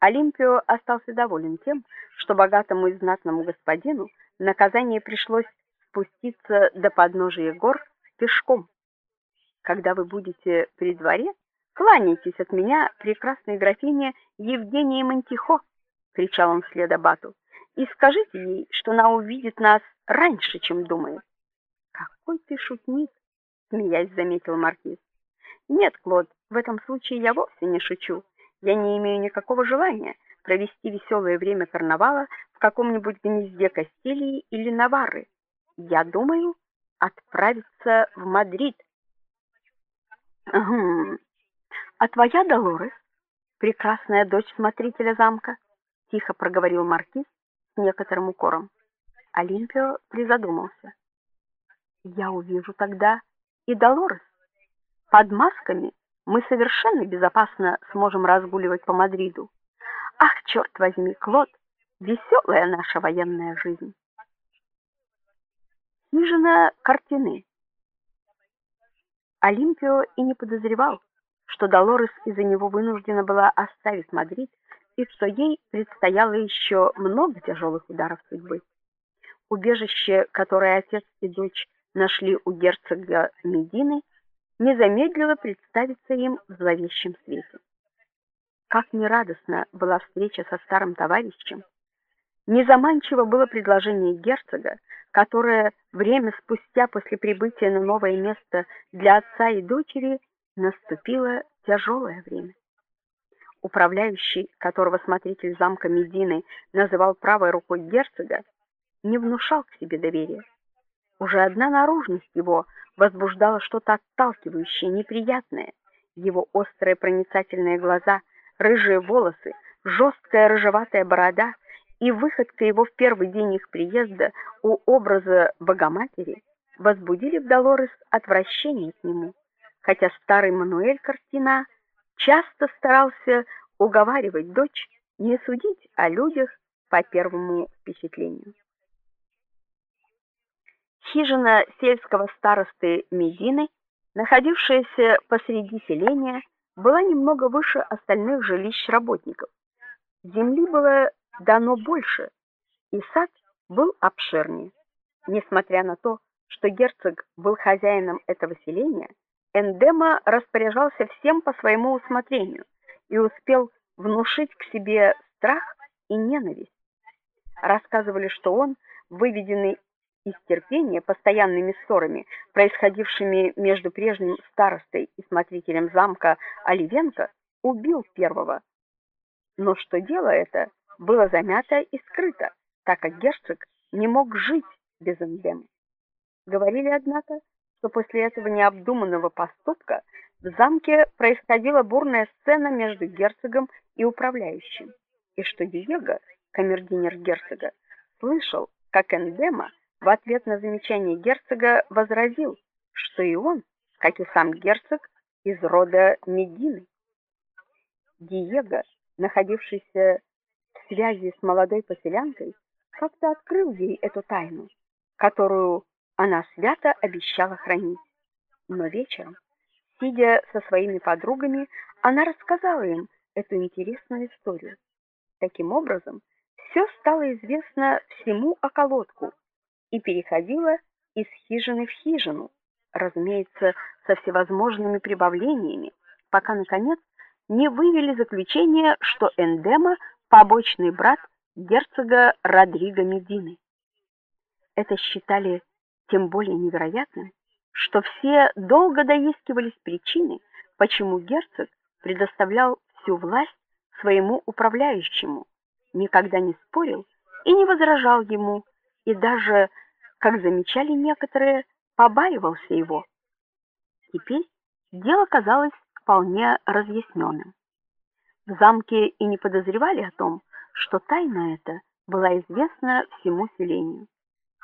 Олимпио остался доволен тем, что богатому и знатному господину наказание пришлось спуститься до подножия гор пешком. Когда вы будете при дворе, кланяйтесь от меня прекрасной графине Евгении Монтихо, кричал он вслед абату. И скажите ей, что она увидит нас раньше, чем думает. Какой ты шутник, смеясь заметил маркиз. Нет, Клод, в этом случае я вовсе не шучу. Я не имею никакого желания провести веселое время карнавала в каком-нибудь гнезде Кастилии или Наварры. Я думаю отправиться в Мадрид. Хм. А твоя Долорес, прекрасная дочь смотрителя замка, тихо проговорил маркиз с некоторым укором. Олимпио призадумался. Я увижу тогда и Долорес. Под масками мы совершенно безопасно сможем разгуливать по Мадриду. Ах, черт возьми, Клод, веселая наша военная жизнь. Хижина картины. Олимпио и не подозревал, что Долорес из-за него вынуждена была оставить Мадрид и что ей предстояло еще много тяжелых ударов судьбы. Убежище, которое отец и дочь нашли у герцога Медины, не замедлило представиться им в зловещем свете. Как нерадостна была встреча со старым товарищем, незаманчиво было предложение герцога, которое время спустя после прибытия на новое место для отца и дочери наступило тяжелое время. Управляющий, которого смотритель замка Медины называл правой рукой герцога, не внушал к себе доверия. Уже одна наружность его возбуждала что-то отталкивающее, неприятное. Его острые проницательные глаза, рыжие волосы, жесткая рыжеватая борода и выходка его в первый день их приезда у образа Богоматери возбудили в Долорес отвращение к нему, хотя старый Мануэль Картина часто старался уговаривать дочь не судить о людях по первому впечатлению. Хижина сельского старосты Медины, находившаяся посреди селения, была немного выше остальных жилищ работников. Земли было дано больше, и сад был обширнее. Несмотря на то, что герцог был хозяином этого селения, Эндема распоряжался всем по своему усмотрению и успел внушить к себе страх и ненависть. Рассказывали, что он, выведенный из терпения постоянными ссорами, происходившими между прежним старостой и смотрителем замка Оливенко, убил первого. Но что дело это было замято и скрыто, так как герцог не мог жить без эндемы. Говорили, однако, что после этого необдуманного поступка в замке происходила бурная сцена между герцогом и управляющим, и что Диего, камердинер герцога, слышал, как эндема в ответ на замечание герцога возразил, что и он, как и сам герцог, из рода Медины. Диего, находившийся в связи с молодой поселянкой, как-то открыл ей эту тайну, которую она свято обещала хранить. Но вечером, сидя со своими подругами, она рассказала им эту интересную историю. Таким образом, все стало известно всему околотку, и переходила из хижины в хижину, разумеется, со всевозможными прибавлениями, пока наконец не вывели заключение, что Эндема побочный брат герцога Родриго Медины. Это считали тем более невероятным, что все долго доискивались причины, почему герцог предоставлял всю власть своему управляющему, никогда не спорил и не возражал ему, и даже, как замечали некоторые, побаивался его. Теперь дело казалось вполне разъясненным. В замке и не подозревали о том, что тайна эта была известна всему селению.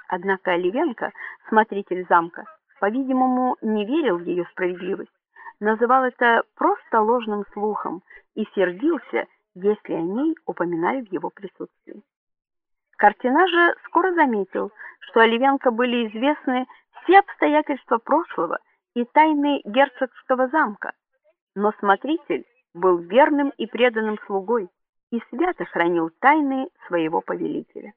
Однако Оливенко, смотритель замка, по-видимому, не верил в ее справедливость, называл это просто ложным слухом и сердился, если о ней упоминали в его присутствии. Картина же скоро заметил, что Оливенко были известны все обстоятельства прошлого и тайны герцогского замка, но смотритель был верным и преданным слугой и свято хранил тайны своего повелителя.